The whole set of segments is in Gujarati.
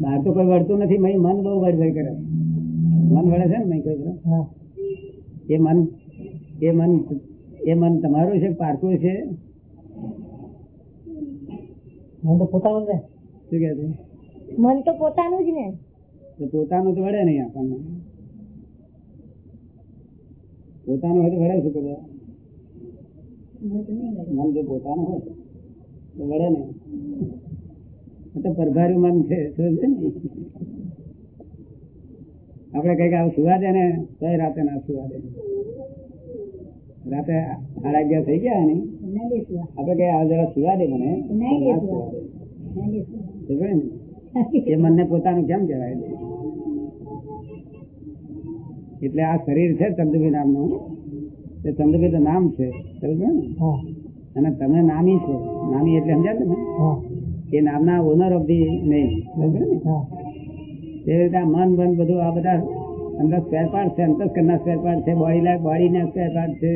બહાર તો કોઈ વળતું નથી મય મન બહુ વળવડ કરે. મન વળે છે ને મય કોઈ એ મન એ મન એ મન તમારું છે પારકું છે? મન તો પોતાનું છે. શું કે છે? મન તો પોતાનું જ ને. તો પોતાનું તો વળે નહીં આપણને. પોતાનું હોય તો વળે શું કરવા? મન જો પોતાનું હોય તો વળે નહીં. તો પરભાર્યું મન છે આપડે કંઈક આવું સુવા દે ને તો રાતે ના સુવા દે રાતે સાડા અગિયાર થઈ ગયા ને. આપડે કઈ આ જરા સુવા. દે મને? એ મનને પોતાનું કેમ કહેવાય? એટલે આ શરીર છે ચંદુભી નામનું. એ ચંદુભી તો નામ છે. સમજ ને. અને તમે નામી છો. નામી એટલે સમજાય ને એ નામના ઓનર ઓફ ધી નહીં તે રીતે આ મન બન બધું આ બધા અંદર સ્પેર છે અંતસ્કરના સ્પેર છે બોડી બોડીના સ્પેર છે.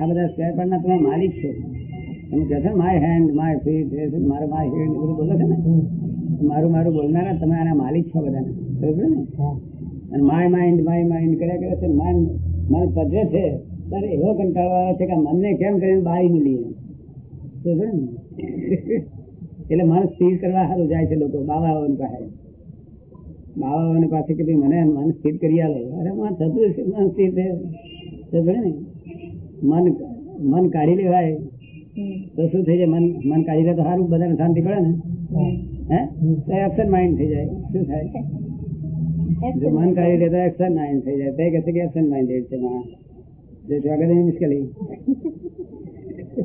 આ બધા સ્પેર તમે માલિક છો. તમે કહો છો માય હેન્ડ માય ફીટ મારું માય હેન્ડ બધું બોલો છો ને? મારું મારું બોલનારા તમે આના માલિક છો બધાને. સમજો ને? અને માય માઇન્ડ માય માઇન્ડ કર્યા કરે છે મન મન પધરે છે. ત્યારે એવો કંટાળો આવે છે કે મનને કેમ કરીને બાળી મળીએ સમજો ને? એટલે મન સ્થિર કરવા સારું જાય છે લોકો બાબાઓની પાસે. બાબાઓની પાસે કે મને મન સ્થિર કરી આલો. અરે મન થતું છે મન સ્થિર થયું ને, મન મન કાઢી લેવાય. તો શું થઈ જાય? મન મન કાઢી લે તો સારું, બધાને શાંતિ પડે ને? હે? તો એક્શન માઇન્ડ થઈ જાય. શું થાય? જો મન કાઢી લે તો એક્શન માઇન્ડ થઈ જાય. તે કહે છે કે એક્શન માઇન્ડેડ છે માણસ. જે સ્વાગત મુશ્કેલી.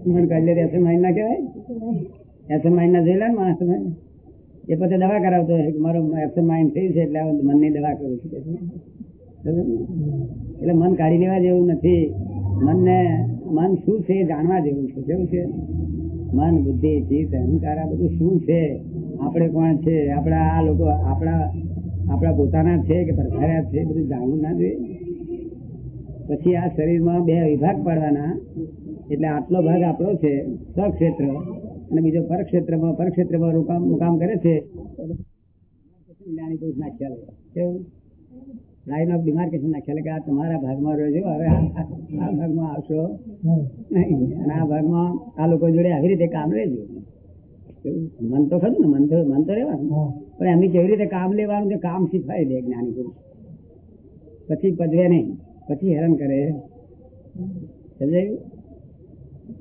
મન કાઢી લે એબસન્ટ માઇન્ડ ના કહેવાય? એબસન્ટ માઇન્ડ ના જોયેલા ને માણસ તમે એ પોતે દવા કરાવતો હોય કે મારું એબસન્ટ માઇન્ડ થયું છે એટલે મનની દવા કરું છે. એટલે મન કાઢી લેવા જેવું નથી. મનને, મન શું છે એ જાણવા જેવું છે. કેવું છે? મન, બુદ્ધિ, ચિત્ત, અહંકાર, આ બધું શું છે? આપણે કોણ છે? આપણા, આ લોકો, આપણા આપણા પોતાના છે કે પરખાર્યા છે? બધું જાણવું ના જોઈએ. પછી આ શરીરમાં બે વિભાગ પાડવાના. એટલે આટલો ભાગ આપણો છે. સ્વક્ષેત્ર. અને બીજો પરક્ષેત્રમાં પરક્ષેત્રમાં મુકામ મુકામ કરે છે. જ્ઞાની પુરુષના ખ્યાલ કેવું લાઈન ઓફ ડિમાર્કેશન ના ખ્યાલ કે આ તમારા ભાગમાં રહેજો હવે આ ભાગમાં આવશો. નહીં. અને આ ભાગમાં આ લોકો જોડે આવી રીતે કામ લેજો? મન તો ખરું ને મન તો મન તો રહેવાનું. પણ એમની કેવી રીતે કામ લેવાનું કે કામ શીખવાય દે જ્ઞાની પુરુષ. પછી પદવે નહીં. પછી હેરાન કરે. સમજાયું?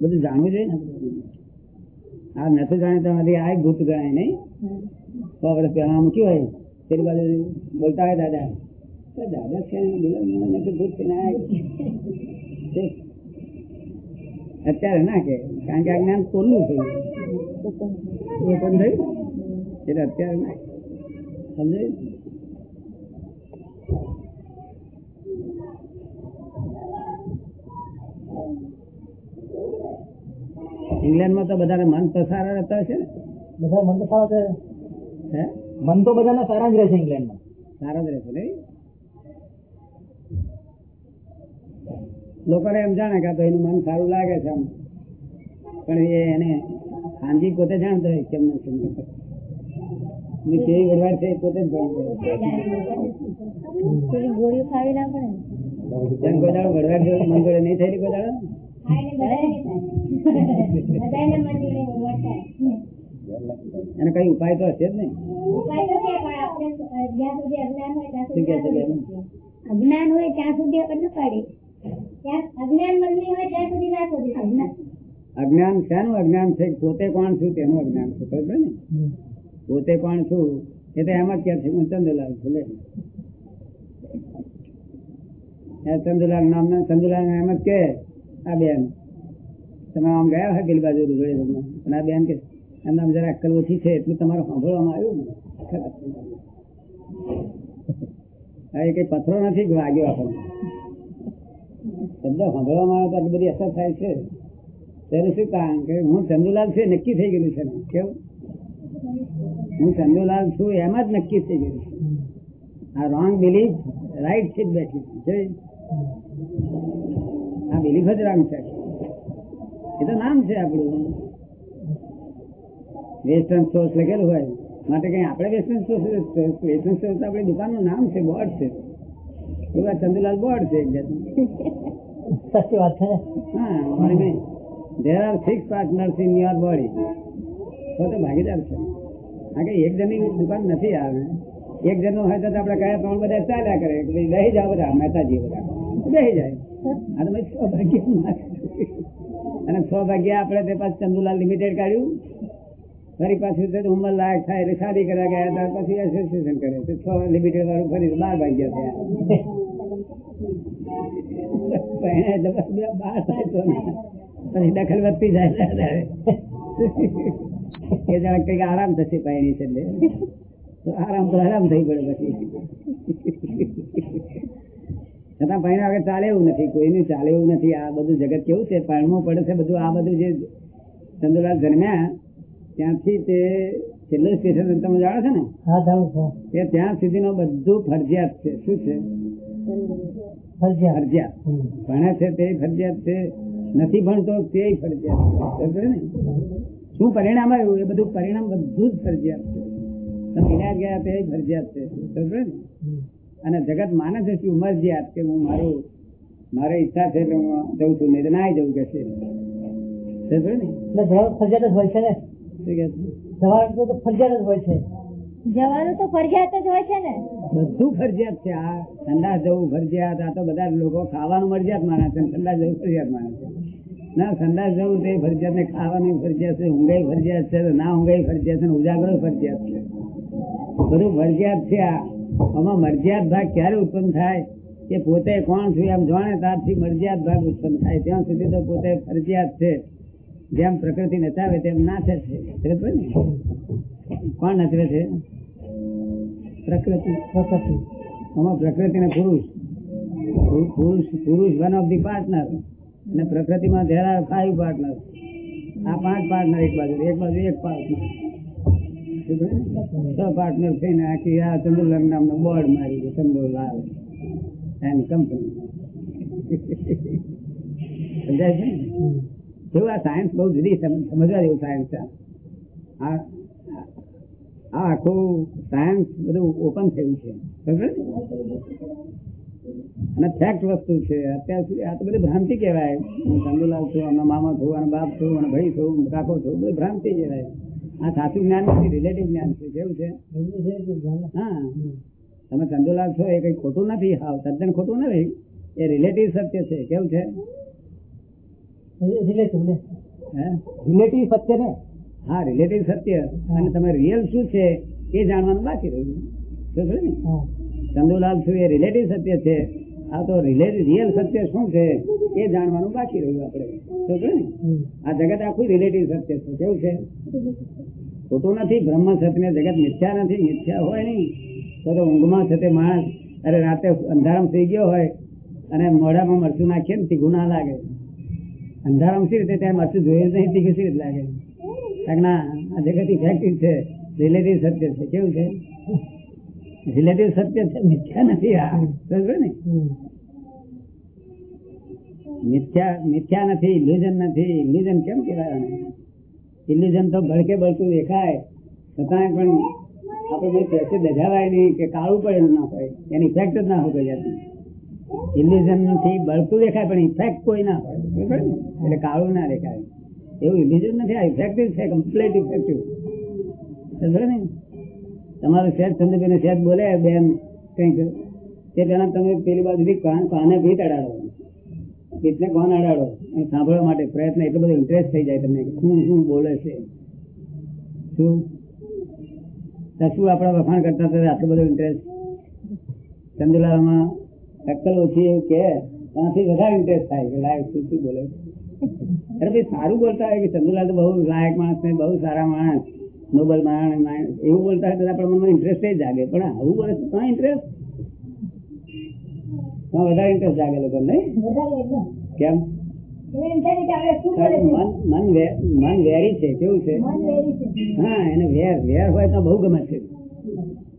બધું જાણવું જોઈએ ને આ નથી જાણીતા આ ભૂત ગણાય નહીં. તો વર્ષ પહેલા આમ કેવું હોય પેલી બાજુ બોલતા હોય દાદા. દાદા છે ને બોલો મને ભૂત. અત્યારે ના કે કારણ કે આ જ્ઞાન તોડલું થયું થયું. એટલે અત્યારે ના સમજાયું? ઇંગ્લેન્ડમાં તો બધાને મન સારા રહેતા હશે ને? બધા મન તો સારા છે? હે? મન તો બધાના સારા જ રહે છે ઇંગ્લેન્ડમાં. સારા જ રહેશે નહીં? લોકોને એમ જાણે કે એનું મન સારું લાગે છે આમ. પણ એ એને ખાનજી પોતે જાણતો હોય કેમ નથી કેવી વ્યવહાર છે પોતે જ જાણતો હોય. ગોળીઓ ખાવી ના પડે મન જોડે નહીં થયેલી કોઈ એને કઈ ઉપાય તો હશે જ ને? અજ્ઞાન હોય ત્યાં છે સુધી બેન? અજ્ઞાન હોય ત્યાં સુધી આપણે પાડી અજ્ઞાન મનની હોય ત્યાં સુધી ના શોધી અજ્ઞાન. શાનું અજ્ઞાન છે? પોતે કોણ છું તેનું અજ્ઞાન છે ખબર ને? પોતે કોણ છું એ તો એમ જ કે છે હું ચંદ્રલાલ છું લે. નામ ના નામ ચંદુલાલ એમ જ કે આ બેન. તમે આમ ગયા હોય પેલી બાજુ. અને આ બેન કે એમના આમ જરા અક્કલ ઓછી છે એટલું તમારે સાંભળવામાં આવ્યું ને એ કઈ પથ્થરો નથી વાગ્યો આપણને? શબ્દ સાંભળવામાં આવે તો આટલી બધી અસર થાય છે. ત્યારે શું કારણ? કે હું ચંદુલાલ છું નક્કી થઈ ગયેલું છે કેવું? હું ચંદુલાલ છું એમ જ નક્કી થઈ ગયેલું છે. આ રોંગ બિલીફ રાઈટ જ બેઠી. જોઈ? આ રોંગ એ તો નામ છે આપણું. વેસ્ટર્ન સોર્સ લખેલું હોય. માટે કઈ આપણે વેસ્ટર્ન વેસ્ટર્ન સોર્સ આપણી દુકાનનું નામ છે બોર્ડ છે. એવા ચંદુલાલ બોર્ડ છે એક સાચી વાત છે હા there are six partners in your body તો તો ભાગીદાર છે. આ કે એક જણની દુકાન નથી આવે. એક જણ હોય તો આપણે કયા ત્રણ બધા ચાલ્યા કરે. ભાઈ બેસી બધા મહેતાજી બધા. દહી જાય. અને સૌભાગ્ય આપણે તે પાછું ચંદુલાલ લિમિટેડ કાઢ્યું. ફરી પાછું ઉંમર લાયક થાય, એટલે શાદી કરવા ગયા, ત્યાર પછી એસોસિએશન કરે. તો છ લિમિટેડ વાળું ફરી બાર ભાગ્યા થયા બાર થાય તો પછી દખલ વધતી જાય. એ કંઈક આરામ થશે પાણી છે આરામ તો આરામ થઈ પડે પછી. છતાં પહેણા વગર ચાલે એવું નથી કોઈનું ચાલે એવું નથી આ બધું જગત કેવું છે પરણવું પડે છે બધું આ બધું જે ચંદુલાલ જન્મ્યા ત્યાંથી તે છેલ્લું સ્ટેશન તમે જાણો છો ને? તે ત્યાં સુધીનો બધું ફરજિયાત છે. શું છે? ફરજિયાત. ભણે છે તે ફરજિયાત છે નથી ભણતો તે ફરજિયાત છે. ને? શું પરિણામ આવ્યું? એ બધું પરિણામ બધું જ ફરજિયાત છે. તમે ગયા તે ફરજિયાત છે. સમજ્યો ને. અને જગત માને છે શું મરજિયાત કે હું મારું મારે ઈચ્છા છે એટલે હું જઉં છું. નહીં ના જવું કે છે. ફરજિયાત જ હોય છે ને? શું કહે છે? જવાબ તો ફરજિયાત જ હોય છે. જવાનું તો ફરજિયાત જ હોય છે ને? બધું ફરજિયાત છે. આ ઠંડા જવું ફરજિયાત આ તો બધા લોકો ખાવાનું મરજિયાત માને છે. ઠંડા જવું ફરજિયાત માને છે. ના ઠંડા જવું તે ફરજિયાત ને ખાવાનું ફરજિયાત છે ઊંઘાઈ ફરજિયાત છે ના ઊંઘાઈ ફરજિયાત છે ને ઉજાગરો ફરજિયાત છે. બધું ફરજિયાત છે આ. આમાં મરજિયાત ભાગ ક્યારે ઉત્પન્ન થાય? કે પોતે કોણ છું એમ જાણે ત્યારથી મરજિયાત ભાગ ઉત્પન્ન થાય. ત્યાં સુધી તો પોતે ફરજિયાત છે. જેમ પ્રકૃતિ નચાવે તેમ નાચે છે. કોણ નચવે છે? પ્રકૃતિ પ્રકૃતિ. આમાં પ્રકૃતિ ને પુરુષ પુરુષ પુરુષ વન ઓફ ધી પાર્ટનર અને પ્રકૃતિમાં ધેર આર ફાઈવ પાર્ટનર આ પાંચ પાર્ટનર એક બાજુ એક બાજુ એક પાર્ટનર પાર્ટનર થઈને આખી આ ચંદુલાલ નામનો બોર્ડ મારી છે ચંદુલાલ એન્ડ કંપની. સમજાય છે ને? આ સાયન્સ બહુ જુદી સમજવા જેવું સાયન્સ છે. આ આખું સાયન્સ બધું ઓપન થયું છે. અને ફેક્ટ વસ્તુ છે. અત્યાર સુધી આ તો બધી ભ્રાંતિ કહેવાય. હું ચંદુલાલ છું, આમના મામા છું અને બાપ છું અને ભાઈ છું કાકો છું, બધી ભ્રાંતિ કહેવાય. આ સાચું જ્ઞાન નથી રિલેટિવ જ્ઞાન છે કેવું છે? હા. તમે ચંદુલાલ છો એ કઈ ખોટું નથી? હાવ તદ્દન ખોટું નથી. એ રિલેટિવ સત્ય છે કેવું છે? રિલેટિવ સત્ય ને? હા રિલેટિવ સત્ય. અને તમે રિયલ શું છે એ જાણવાનું બાકી રહ્યું. ચંદુલાલ છું એ રિલેટિવ સત્ય છે. આ તો રિયલ સત્ય શું છે? એ જાણવાનું બાકી રહ્યું આપણે. સમજો ને? આ જગત આખું રિલેટિવ સત્ય છે. કેવું છે? ખોટું નથી બ્રહ્મ સત્ય જગત મિથ્યા નથી. મિથ્યા હોય નહીં. તો તો ઊંઘમાં છે તે માણસ. અરે રાતે અંધારામ થઈ ગયો હોય અને મોઢામાં મરચું નાખીએ ને તીખું ના લાગે. અંધારામ સી રીતે? ત્યાં મરચું જોયું નહીં તીખું સી રીતે લાગે? કારણ ના આ જગત ઇફેક્ટિવ છે. રિલેટિવ સત્ય છે. કેવું છે? રિલેટિવ સત્ય છે મિથ્યા નથી આ. સમજો ને? મિથ્યા મિથ્યા નથી ઇલ્યુઝન નથી. ઇલ્યુઝન કેમ કહેવાય ઇલ્યુઝન તો ભડકે ભડકું દેખાય. છતાંય પણ આપણે પેસે દજાવાય નહીં કે કાળું પડેલું ના હોય. એની ઇફેક્ટ જ ના હોય કોઈ જાતની. ઇલ્યુઝનથી બળતું દેખાય પણ ઇફેક્ટ કોઈ ના હોય. ને? એટલે કાળું ના દેખાય. એવું ઇલ્યુઝન નથી આ ઇફેક્ટિવ છે કમ્પ્લીટ ઇફેક્ટિવ સમજો ને? તમારું સેજ ચંદ્રભાઈ સેજ બોલે, બેન, કંઈક. તે પેલા તમે પેલી બાજુથી કાન, કાને ભીત અડાડો એટલે કોણ અડાડો? અને સાંભળવા માટે પ્રયત્ન, એટલો બધો ઇન્ટરેસ્ટ થઈ જાય તમને શું શું બોલે છે? શું? શું આપણા વખાણ કરતા હતા? આટલો બધો ઇન્ટરેસ્ટ ચંદુલામાં અક્કલ ઓછી એવું કે, ત્યાંથી વધારે ઇન્ટરેસ્ટ થાય કે લાયક શું શું બોલે અરે ભાઈ, સારું બોલતા હોય કે ચંદુલાલ તો બહુ લાયક માણસ ને બહુ સારા માણસ. નોબલ માણ માણ એવું બોલતા હોય તો આપણા મનમાં ઇન્ટરેસ્ટ જાગે. પણ આવું બોલે તો ઇન્ટરેસ્ટ વધારે ઇન્ટરેસ્ટ જાગે લોકો નહીં? કેમ? મન વેરી છે કેવું છે. હા એને વેર વેર હોય તો બહુ ગમે છે.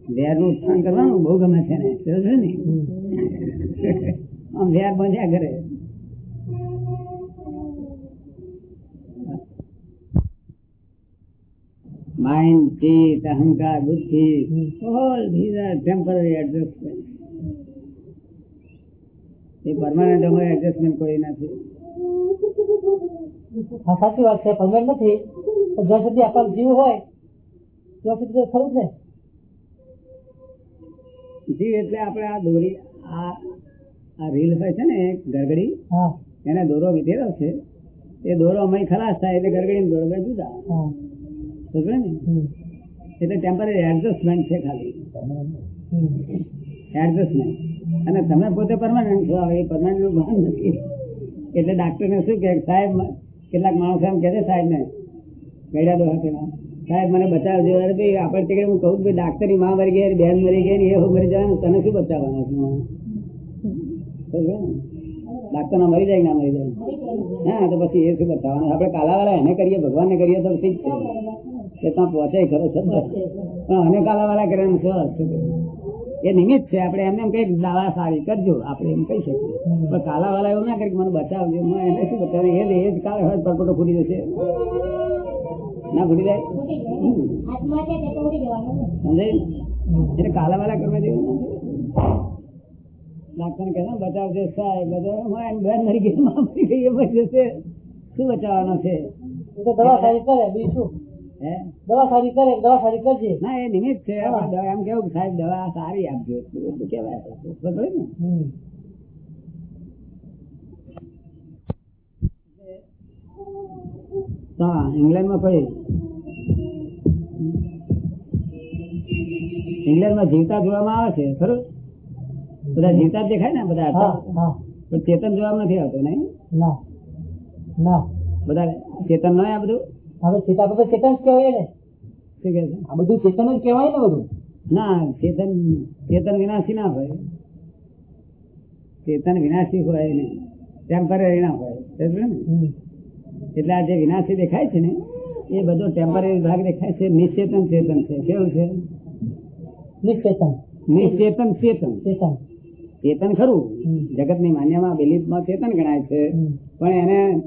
વેરનું ઉત્થાન કરવાનું બહુ ગમે છે ને? આમ વેર બંધ્યા કરે. Mind, teeth, અહંકાર બુદ્ધિ all these are temporary adjustments. એ પરમાનન્ટ અમે એડજસ્ટમેન્ટ કરી નથી હા સાચી વાત છે પરમાનન્ટ નથી. તો જ્યાં સુધી આપણને જીવ હોય ત્યાં સુધી તો ખરું ને. જીવ એટલે આપણે આ દોરી આ આ રીલ હોય છે ને ગરગડી હા. એને દોરો વિધેલો છે. એ દોરો અમે ખલાસ થાય એટલે ગરગડી દોરો બે જુદા. એટલે ટેમ્પરરી એડજસ્ટમેન્ટ છે ખાલી. એડજસ્ટમેન્ટ અને તમે પોતે પરમાનન્ટ છો એ પરમાનન્ટનું ભાન નથી. એટલે ડાક્ટરને શું કે સાહેબ કેટલાક માણસો એમ કહે છે સાહેબ ને ગયડા દોહા પેલા સાહેબ મને બચાવજો. અરે ભાઈ આપણે તે હું કહું કે ડાક્ટરની માં મરી ગઈ બેન મરી ગઈ ને એ હું મરી જવાનું તને શું બચાવવાનું છું ડાક્ટર ના? મરી જાય ના મરી જાય? હા તો પછી એ શું બચાવવાનું? આપણે કાલાવાળા એને કરીએ ભગવાનને કરીએ તો ઠીક છે. કે ત્યાં પહોંચે ખરો છે પણ અને કાલાવાળા કરે? એ નિમિત્ત છે. આપણે એમને એમ કઈ દાવા સારી કરજો. આપણે એમ કહી શકીએ. પણ કાલાવાળા એવું ના કરે મને બચાવજો. એને શું બતાવે એ એ જ કાળ હોય, પરપોટો ફૂટી જશે. ના ફૂટી જાય. સમજાય? એટલે કાલાવાળા કરવા જેવું ડાક્ટર કહે ને સાહેબ. બચાવ. હું બેન મરી ગઈ. મરી ગઈ. એ મરી જશે. શું બચાવવાનો છે? દવા સારી કરે દવા સારી કરજે. ના એ નિમિત્ત છે. એમ કેવું સાહેબ દવા સારી આપજો એટલું કહેવાય? બરોબર ને? હા ઇંગ્લેન્ડમાં કોઈ ઇંગ્લેન્ડમાં જીવતા જોવામાં આવે છે ખરું? બધા જીવતા જ દેખાય ને બધા પણ ચેતન જોવા નથી આવતું નહીં? ના ના. બધા ચેતન ન આ બધું? હવે ચેતા તો ચેતન જ કહેવાય ને શું કે છે? આ બધું ચેતન જ કહેવાય ને બધું? ના ચેતન ચેતન વિનાશી ના હોય. ચેતન વિનાશી હોય ને ટેમ્પરરી ના હોય. ને? એટલે આ જે વિનાશી દેખાય છે ને એ બધો ટેમ્પરરી ભાગ દેખાય છે. નિશ્ચેતન ચેતન છે. કેવું છે? નિશ્ચેતન. નિશ્ચેતન ચેતન. ચેતન. ચેતન ખરું. જગતની માન્યમાં બિલીફમાં ચેતન ગણાય છે. પણ એને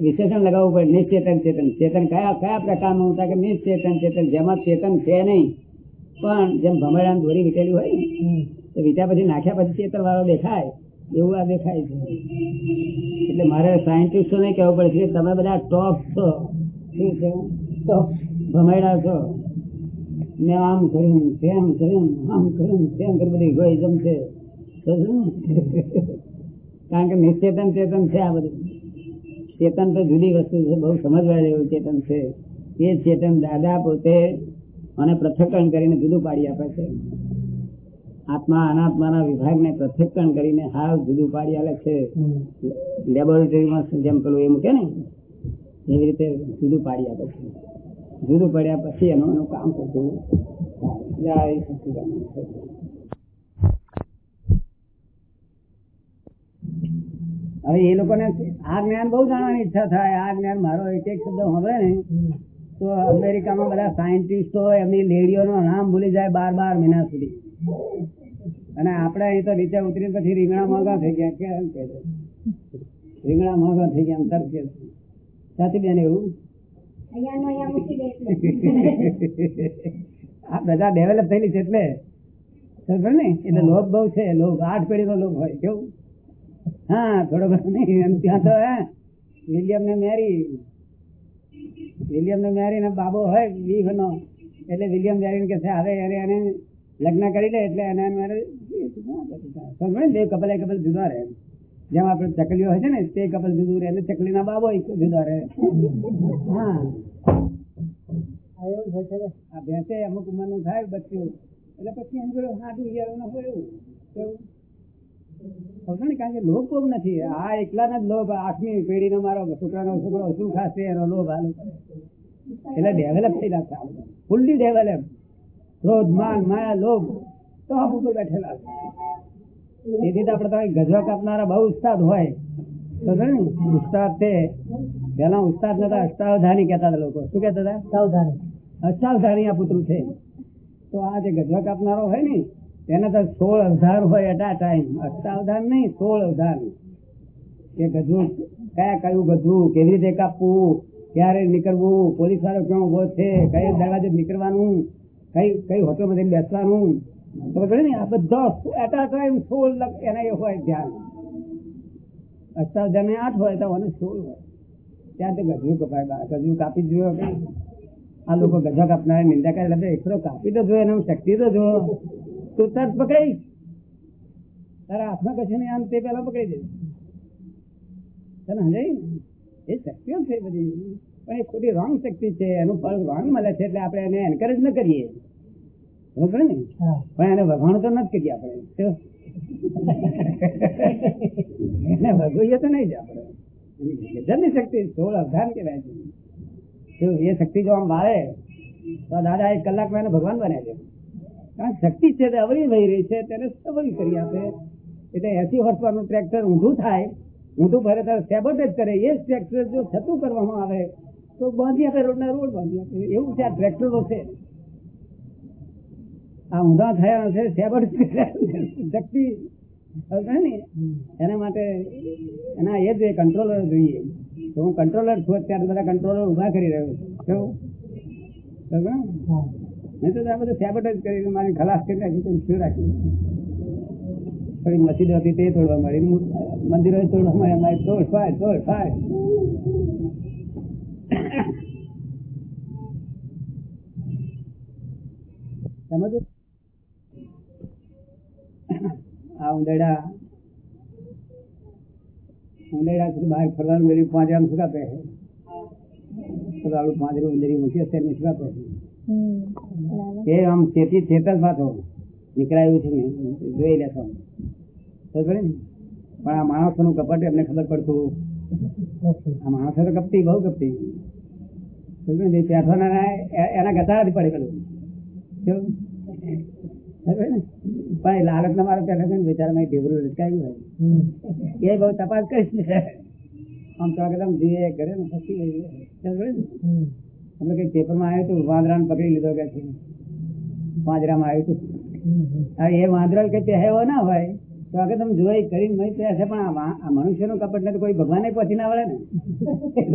વિશેષણ લગાવવું પડે. નિશ્ચેતન, ચેતન. ચેતન કયા કયા પ્રકારનું તો કે નિશ્ચેતન, ચેતન? જેમાં ચેતન છે નહીં, પણ જેમ ભમરડા દોરી વીટેલી હોય, તો વીટા પછી નાખ્યા પછી ચેતન વાળો દેખાય. એવું આ દેખાય છે. એટલે મારે સાયન્ટિસ્ટોને કહેવું પડે છે કે તમે બધા ટોપ છો. શું છે? ટોપ ભમેડા છો. મેં આમ કર્યું તેમ કર્યું આમ કર્યું તેમ કર્યું બધી ઇગોઇઝમ છે. કારણ કે નિશ્ચેતન, ચેતન છે આ બધું. ચેતન તો જુદી વસ્તુ છે બહુ સમજવા જેવું ચેતન છે. એ ચેતન દાદા પોતે મને પૃથક્કરણ કરીને જુદું પાડી આપે છે. આત્મા અનાત્માના વિભાગને પૃથક્કરણ કરીને હાવ જુદું પાડી આપે છે. લેબોરેટરીમાં જેમ પેલું એ મૂકે ને એવી રીતે જુદું પાડી આપે છે. જુદું પડ્યા પછી એનું એનું કામ કરતું જય સચિદાનંદ. હવે એ લોકોને આ જ્ઞાન બહુ જાણવાની ઈચ્છા થાય. આ જ્ઞાન મારો એક એક શબ્દ સાંભળે ને તો અમેરિકામાં બધા સાયન્ટિસ્ટો એમની લેડીઓનું નામ ભૂલી જાય બાર બાર મહિના સુધી. અને આપણે અહીં તો નીચે ઉતરી પછી રીંગણા મોંઘા થઈ ગયા. કેમ કે રીંગણા મોંઘા થઈ ગયા એમ તરત કે સાચી બેન એવું. આ બધા ડેવલપ થયેલી છે એટલે. ખબર ને? એટલે લોભ બહુ છે. લોભ આઠ પેઢીનો લોભ હોય. કેવું? હા થોડો ઘણો નહીં ત્યાં તો હે વિલિયમ ને મેરી વિલિયમ ને મેરી ને બાબો હોય વીસ નો એટલે વિલિયમ મેરી કે હવે એને એને લગ્ન કરી લે એટલે એને મારે સમજ બે કપલ એ કપલ જુદા રહે. જેમ આપણે ચકલીઓ હોય છે ને તે કપલ જુદું રહે એટલે ચકલી ના બાબો જુદા રહે. હા. આ એવું છે ને. આ ભેંસે અમુક ઉંમરનું થાય બચ્ચું. એટલે પછી એમ જોડે હાથું ઈયળનું હોય એવું. કેવું સમજો ને કારણ કે લોભ કોમ નથી. આ એકલાનો જ લોભ આઠમી પેઢીનો મારો છોકરાનો છોકરો શું ખાશે એનો લોભ હાલ. એટલે ડેવલપ થઈ છે ફૂલ્લી ડેવલપ ક્રોધ માન માયા લોભ તો આપ ઉપર બેઠેલા તેથી તો આપણે તમે ગજવા કાપનારા બહુ ઉસ્તાદ હોય. તો ને ઉસ્તાદ તે પેલા ઉસ્તાદ નતા અષ્ટાવધાની કહેતા હતા લોકો. શું કહેતા હતા? સાવધાની અષ્ટાવધાની આ પુત્ર છે. તો આ જે ગજવા કાપનારો હોય ને તેને તો સોળ અવધાર હોય એટ આ ટાઈમ અષ્ટાવધાન નહીં, સોળ અવધાર. કે ગજવું કયા કયું ગજવું કેવી રીતે કાપવું, ક્યારે નીકળવું પોલીસ વાળો ક્યાં ઊભો છે, કઈ દરવાજે નીકળવાનું, કઈ કઈ હોટલમાં બેસવાનું. ખબર ને, આ બધા એટ ટાઈમ સોળ એના એ હોય ધ્યાન. અષ્ટાવધાન ને આઠ હોય તો સોળ હોય. ત્યાં તો ગજવું કપાય, બા કાપી જ જોયો. આ લોકો ગજા કાપનારા, નિંદા કરે, એટલે એકલો કાપી તો જોયો એનું શક્તિ તો જો તું તરત પકડી તારા હાથમાં કશું નહીં આમ તે પેલા પકડી દે તને સમજાય? એ શક્તિઓ છે બધી. પણ એ ખોટી રોંગ શક્તિ છે એનું ફળ રોંગ મળે છે એટલે આપણે એને એન્કરેજ ન કરીએ. ખબર ને? પણ એને વખાણ તો નથી કરીએ આપણે? એને વગોઈએ તો નહીં જ આપણે. ગજબની શક્તિ સોળ અવધાન કહેવાય છે. એ શક્તિ જો આમ વાળે તો દાદા એક કલાકમાં એને ભગવાન બનાવી દે. કારણ શક્તિ છે તે અવળી વહી રહી છે, તેને સવળી કરી આપે. એટલે એસી હોર્સ પરનું ટ્રેક્ટર ઊંધું થાય, ઊંધું ફરે ત્યારે સેબોટેજ કરે. એ જ ટ્રેક્ટર જો છતું કરવામાં આવે, તો બાંધી આપે રોડના રોડ બાંધી આપે. એવું છે આ ટ્રેક્ટરો છે. આ ઊંધા થયા છે સેબટ શક્તિ એના માટે એના એ જ કંટ્રોલર જોઈએ. તો હું કંટ્રોલર છું, અત્યારે બધા કંટ્રોલર ઊભા કરી રહ્યો છું. નહીં તો આ બધું સેબટ જ કરી મારી ખલાસ કરી નાખી તો શું રાખ્યું થોડી મસ્જિદ હતી તે તોડવા મળી મંદિરો તોડવા મળે મારે તોડ ફાય તોડ ફાય સમજ આ ઉંદરડા ઉંદરડા સુધી બહાર ફરવાનું મેળવી પાંજરામાં શું કાપે? છે તો આપણું પાંજરું ઉંદરી મૂકીએ તેને શું કાપે? છે એ આમ ચેતી ચેતસ પાછો નીકળાયું છે ને જોઈ લેશો ખબર ને? પણ આ માણસોનું કપટ એમને ખબર પડતું. આ માણસો તો કપતી બહુ કપતી એના ને? નથી પડે પેલું ને? પણ એ લાલચના મારો પેલા છે ને બિચારામાં એ ઢેબરું લટકાયું હોય. એ બહુ તપાસ કરીશ ને આમ તો એકદમ જોઈએ કરે ને પછી અમે કઈ પેપરમાં આવ્યું હતું? વાંદરાને પકડી લીધો કે છે. પાંજરામાં આવ્યું હતું. એ વાંદરો કે પહેવો ના હોય, તો આગળ તમે જોઈ કરીને મળી થયા છે, પણ આ મનુષ્યનું કપટ ને કોઈ ભગવાને પહોંચી ના વળે ને.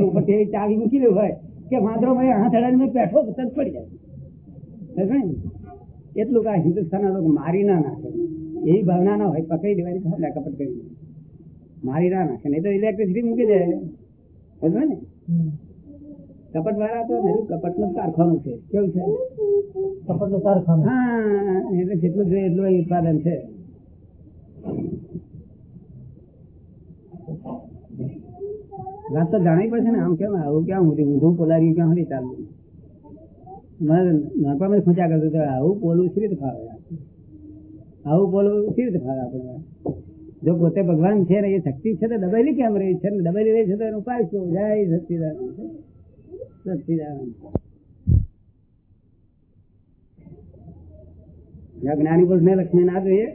ઉપરથી એવી ચાવી મૂકી દઉં હોય કે વાંદરો મેં હાથ અડાડીને પેઠો તરત પડી જાય? એટલું કે આ હિન્દુસ્તાનના લોકો મારી ના નાખે. એવી ભાવના ના હોય, પકડી દેવાની ખબર કપટ કરી મારી ના નાખે, નહીં તો ઇલેક્ટ્રિસિટી મૂકી દે. ને. કપટ વાળા તો કપટનું કારખાનું છે. કેવું છે? કપડનું કારખાનું. હા એટલે જેટલું જોઈએ એટલું ઉત્પાદન છે. વાત તો જાણવી પડશે ને આમ કેમ આવું ક્યાં સુધી ઊંધું પોલારી ક્યાં સુધી ચાલવું? મારે નાનપણમાં ખૂંચા કરતું તો આવું પોલું શી રીતે ફાવે? આવું પોલું શી રીતે ફાવે આપણે જો પોતે ભગવાન છે ને એ શક્તિ છે તો દબાયેલી કેમ રહી છે? ને દબાયેલી રહી છે તો એનો ઉપાય શું? જય જ્યાં જ્ઞાની પુરુષ ને લક્ષ્મી ના જોઈએ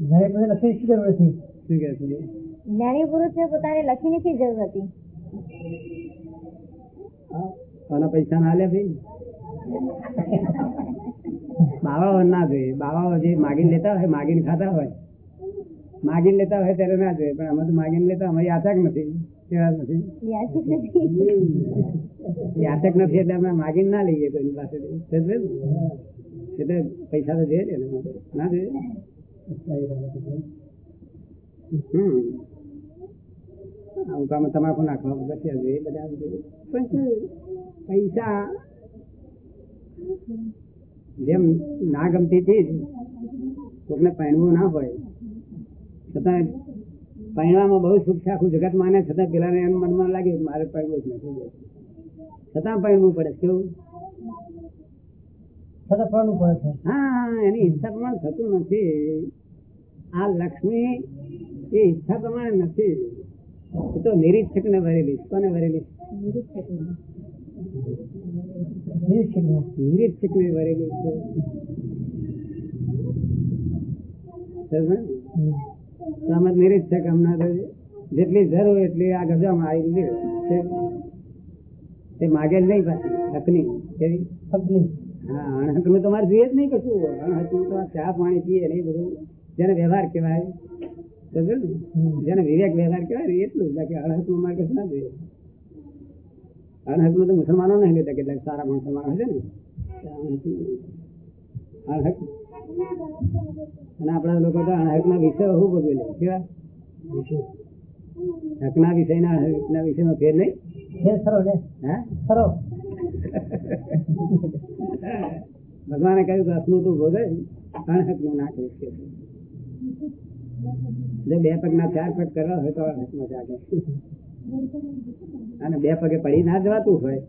જ્ઞાની પુરુષ શું જરૂર શું કે પુરુષને પોતાને લખીની શી જરૂર હતી? પૈસા ના લે ભાઈ? બાવાઓ ના જોઈએ. બાવા જે માગીને લેતા હોય માગીને ખાતા હોય. માગીને લેતા હોય ત્યારે ના જોઈએ. પણ અમે તો માગીને લેતા અમારી આશા યાદ નથી. યાચક નથી. એટલે અમે માગી ના લઈએ કોઈની પાસે એટલે પૈસા તો જોઈએ એના માટે. ના જોઈએ? હમ. આવું કામ તમાકુ નાખવા પછી જોઈએ બધા પણ પૈસા જેમ ના ગમતી ચીજ કોકને પહેરવું ના હોય છતાં પહેરવામાં બહુ સુખ છે આખું જગત માને છતાં પેલાને એમ મનમાં લાગે મારે પહેરવું જ નથી છતાં પહેરવું પડે કેવું? છતાં ફરવું પડે છે. હા એની ઈચ્છા પ્રમાણે થતું નથી. આ લક્ષ્મી એ ઈચ્છા પ્રમાણે નથી. એ તો નિરીક્ષક ને ભરેલી કોને ભરેલી નિરીક્ષક ને ભરેલી છે. આમાં નિરીક્ષક હમણાં તો જેટલી જરૂર એટલી આ ગજામાં આવી ગઈ તે માગે જ નહીં પાછી. હકની. કેવી? પત્ની હા અણહકનું તમારે જોઈએ જ નહીં કશું. અણહકનું તો ચા પાણી પીએ નહીં બધું. જેને વ્યવહાર કહેવાય. સમજો ને? જેને વિવેક વ્યવહાર કહેવાય એટલું બાકી અણહકનું મારે કશું ના જોઈએ. અણહકમાં તો મુસલમાનો નહીં લેતા. કેટલાક સારા મુસલમાનો છે ને? અણહક અને આપણા લોકો તો અણહકના વિષય હું ભોગવી લે કેવા? હકના વિષય ના અણહકના વિષયમાં ફેર નહીં? ભગવાને કહ્યું કે હકનું તું ભોગવે અણહકનું ના કરીશ કે બે પગના ચાર પગ કરવા હોય તો અણહકમાં જાગે. અને બે પગે પડી ના જવાતું હોય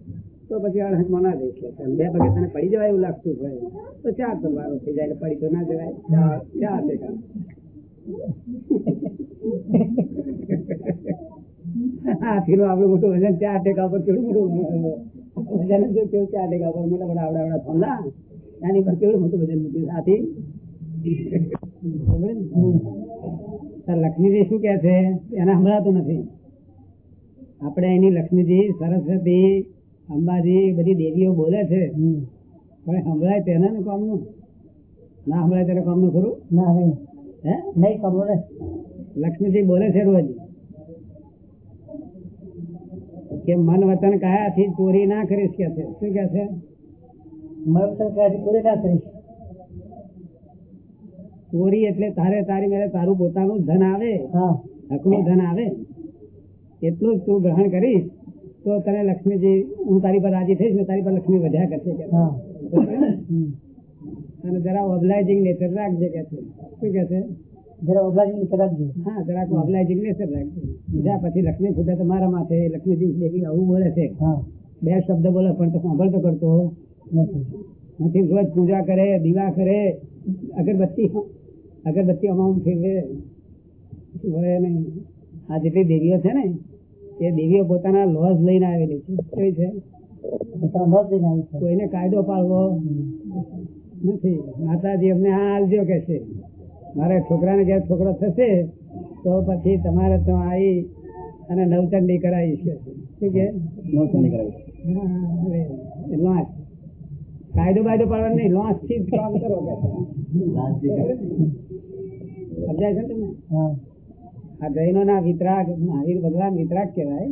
તો પછી અણહકમાં ના જઈ બે પગે તને પડી જવાય એવું લાગતું હોય, તો ચાર પગ થઈ જાય પડી તો ના જવાય. ચાર મોટું વજન, ચાર ટેકા લક્ષ્મીજી શું કે છે? એને સંભળાતું નથી. આપણે એની લક્ષ્મીજી સરસ્વતી અંબાજી બધી દેવીઓ બોલે છે. પણ સંભળાય તેના ને કામનું? ના સંભળાય તેને કામનું ખરું? ના નહીં. હે? નહીં ખબર ને લક્ષ્મીજી બોલે છે રોજ. કે મન વતન કયાથી ચોરી ના કરીશ કે છે? શું કે છે? મન વતન છે પૂરી ના કરીશ? ચોરી એટલે તારે તારી મેળે તારું પોતાનું ધન આવે. હા. હકનું ધન આવે. એટલું જ તું ગ્રહણ કરીશ. તો તને લક્ષ્મીજી હું તારી પર રાજી થઈશ ને તારી પર લક્ષ્મી વધ્યા કરશે કે હા. અને જરા ઓબ્લાઇઝિંગ નેચર રાખજે કે છે. શું કે છે? જરા ઓબ્લાઇઝિંગ નેચર રાખજે. હા જરાક ઓબ્લાઇઝિંગ નેચર રાખજે. બીજા પછી લક્ષ્મી ખુદા તો મારા માથે લક્ષ્મીજી દેવી આવું બોલે છે. હા. બે શબ્દ બોલે પણ તો સાંભળતો કરતો. નથી. રોજ પૂજા કરે દીવા કરે. અગરબત્તી અગરબત્તી અમાઉન્ટ ફેરવે. શું ભરે નહીં? આ જેટલી દેવીઓ છે ને એ દેવીઓ પોતાના લોસ લઈને આવેલી છે. કઈ છે? કોઈને કાયદો પાડવો? નથી. માતાજી અમને આ આલજો કે છે. મારે છોકરાને ઘેર છોકરો થશે તો પછી તમારે તો આવી અને નવચંડી કરાવી છે. શું કે? નવચંડી કરાવી લોસ કાયદો બાયદો પાડવાનો નહીં લોસથી કામ કરો કે. સમજાય છે ને તમને? હા. આ જૈનો ના વિતરાગ મહાવીર ભગવાન વિતરાગ કહેવાય.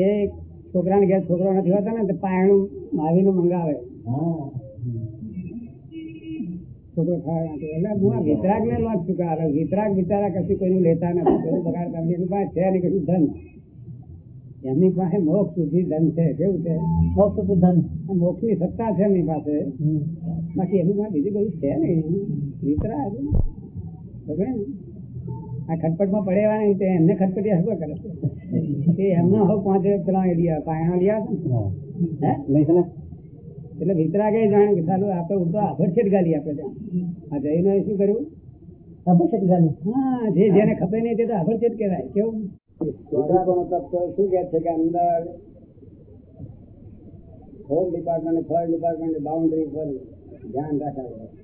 એ છોકરાને ઘેર છોકરો નથી હોતા ને તો પાયણું મહાવીરનું મંગાવે. છોકરો ખાવા એટલે હું આ વિતરાગ ને લોટ ચુકાવે વિતરાગ બિચારા કશું કોઈનું લેતા નથી. કોઈ બગાડતા નથી. એની પાસે છે નહીં કશું ધન. એમની પાસે મોક્ષ સુધી ધન છે. કેવું છે? મોક્ષ ધન. મોક્ષની સત્તા છે એમની પાસે. બાકી એમની પાસે બીજું કઈ છે નહીં. વિતરાગ. ને? આ ખટપટમાં નહીં એમને ખટપટી હસવા કરે. છે એમનો હવે પાંચ પેલા લીયા પાયણા લીયા છે ને? હે. નહીં એટલે વિતરાગે જાણે કે ચાલુ આપણે ઉડતો આભર છેટ ગાલી આપણે ત્યાં આ જઈને શું કર્યું? ગાલી? હા જે જેને ખપે નહીં તે તો આભર છેટ કહેવાય. કેવું? ચોરાકોનો તત્વ શું કે છે કે અંદર home department foreign department boundary પર ધ્યાન રાખવા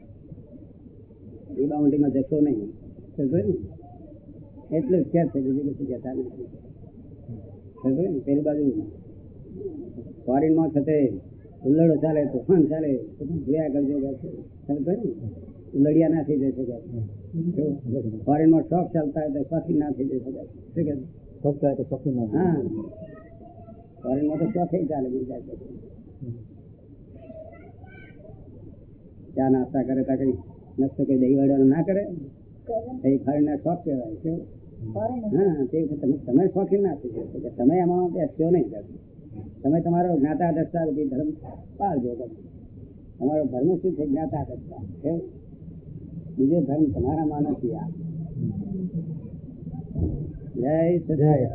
એ બાઉન્ડ્રીમાં જશો નહીં. સમજો ને? એટલું જ કે છે? બીજું કશું કહેતા નથી. સમજો ને? પેલી બાજુ ફોરેનમાં થતે ઉલ્લડો ચાલે તોફાન ચાલે તો જોયા કરજો સમજો ને? ઉલ્લડિયા ના થઈ જશે કે ફોરેનમાં શોખ ચાલતા હોય તો શોખી ના થઈ જશે શું કે ચાલે તો શોખી ના હા. ફોરેનમાં તો શોખે ચાલે બીજા. ચા નાસ્તા કરે તા કઈ નસ્તો કઈ દહીં વડાનો ના કરે? એ ફોરેનના શોખ કહેવાય કેવું હા તે તમે તમે શોખીન ના થઈ કે તમે એમાં બેસશો નહીં. તમે તમારો જ્ઞાતા દસતા રૂપી ધર્મ પાળજો તમે. તમારો ધર્મ શું છે? જ્ઞાતા દસતા બીજો ધર્મ તમારામાં નથી આ. જય સદાય